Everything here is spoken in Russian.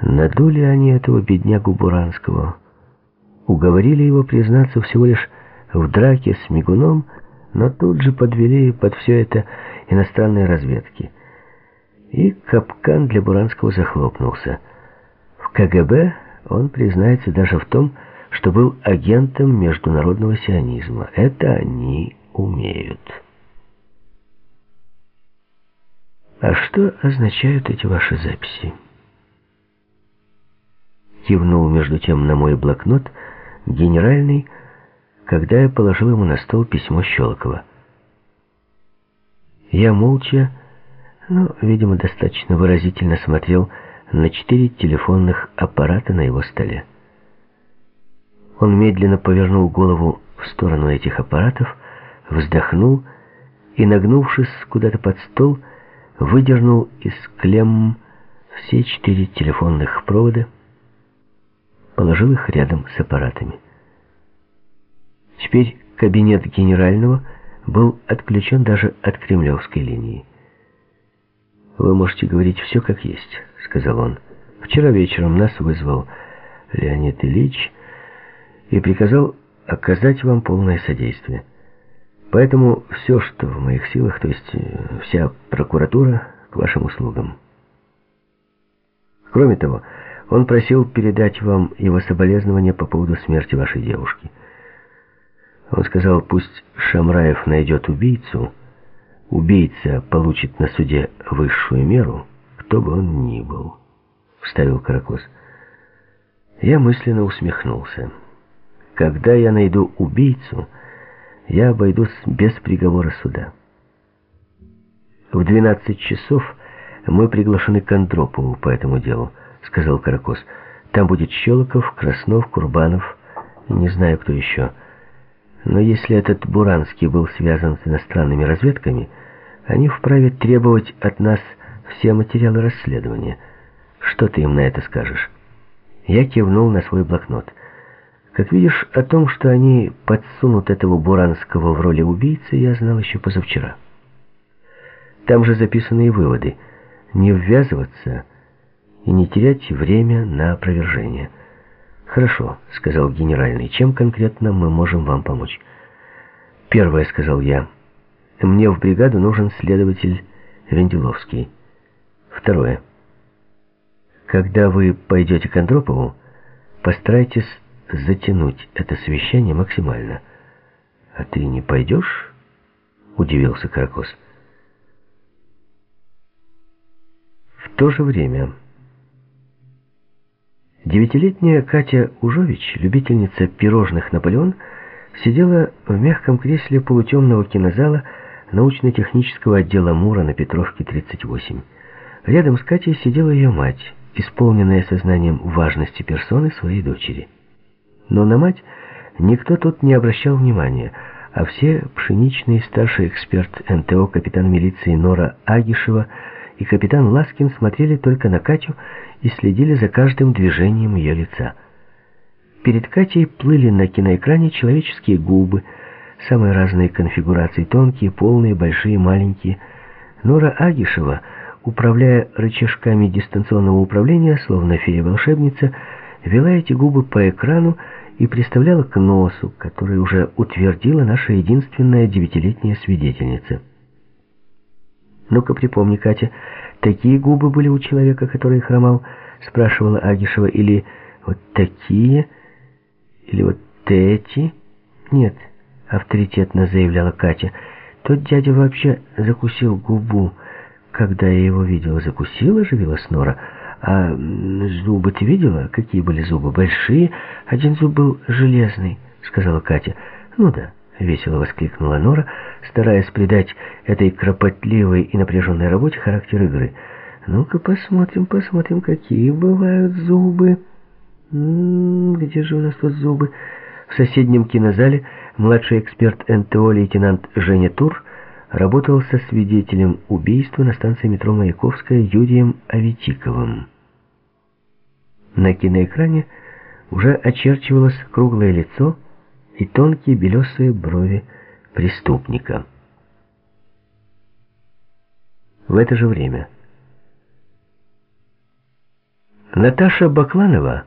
Надули они этого беднягу Буранского. Уговорили его признаться всего лишь в драке с Мигуном, но тут же подвели под все это иностранные разведки. И капкан для Буранского захлопнулся. В КГБ он признается даже в том, что был агентом международного сионизма. Это они умеют. А что означают эти ваши записи? Кивнул между тем на мой блокнот генеральный, когда я положил ему на стол письмо Щелокова. Я молча, но, видимо, достаточно выразительно смотрел на четыре телефонных аппарата на его столе. Он медленно повернул голову в сторону этих аппаратов, вздохнул и, нагнувшись куда-то под стол, выдернул из клемм все четыре телефонных провода, положил их рядом с аппаратами. Теперь кабинет генерального был отключен даже от кремлевской линии. «Вы можете говорить все как есть», — сказал он. «Вчера вечером нас вызвал Леонид Ильич и приказал оказать вам полное содействие. Поэтому все, что в моих силах, то есть э, вся прокуратура, к вашим услугам. Кроме того, он просил передать вам его соболезнования по поводу смерти вашей девушки. Он сказал, пусть Шамраев найдет убийцу, убийца получит на суде высшую меру, кто бы он ни был, — вставил Каракос. Я мысленно усмехнулся. Когда я найду убийцу, я обойдусь без приговора суда. В 12 часов мы приглашены к Андропову по этому делу, сказал Каракос. Там будет Щелоков, Краснов, Курбанов не знаю кто еще. Но если этот Буранский был связан с иностранными разведками, они вправе требовать от нас все материалы расследования. Что ты им на это скажешь? Я кивнул на свой блокнот. Как видишь, о том, что они подсунут этого Буранского в роли убийцы, я знал еще позавчера. Там же записаны и выводы. Не ввязываться и не терять время на опровержение. «Хорошо», — сказал генеральный. «Чем конкретно мы можем вам помочь?» «Первое», — сказал я. «Мне в бригаду нужен следователь Венделовский». «Второе». «Когда вы пойдете к Андропову, постарайтесь затянуть это совещание максимально. «А ты не пойдешь?» — удивился Каракос. В то же время... Девятилетняя Катя Ужович, любительница пирожных «Наполеон», сидела в мягком кресле полутемного кинозала научно-технического отдела МУРа на Петровке, 38. Рядом с Катей сидела ее мать, исполненная сознанием важности персоны своей дочери. Но на мать никто тут не обращал внимания, а все пшеничный старший эксперт НТО капитан милиции Нора Агишева и капитан Ласкин смотрели только на Катю и следили за каждым движением ее лица. Перед Катей плыли на киноэкране человеческие губы, самые разные конфигурации, тонкие, полные, большие, маленькие. Нора Агишева, управляя рычажками дистанционного управления, словно фея-волшебница, вела эти губы по экрану и приставляла к носу, который уже утвердила наша единственная девятилетняя свидетельница. «Ну-ка припомни, Катя, такие губы были у человека, который хромал?» — спрашивала Агишева. «Или вот такие? Или вот эти?» «Нет», — авторитетно заявляла Катя. «Тот дядя вообще закусил губу. Когда я его видела, закусила, оживилась Нора». А зубы ты видела? Какие были зубы? Большие? Один зуб был железный, сказала Катя. Ну да, весело воскликнула Нора, стараясь придать этой кропотливой и напряженной работе характер игры. Ну-ка посмотрим, посмотрим, какие бывают зубы. М -м, где же у нас тут зубы? В соседнем кинозале младший эксперт НТО лейтенант Женя Тур работал со свидетелем убийства на станции метро Маяковская Юрием Аветиковым. На киноэкране уже очерчивалось круглое лицо и тонкие белесые брови преступника. В это же время Наташа Бакланова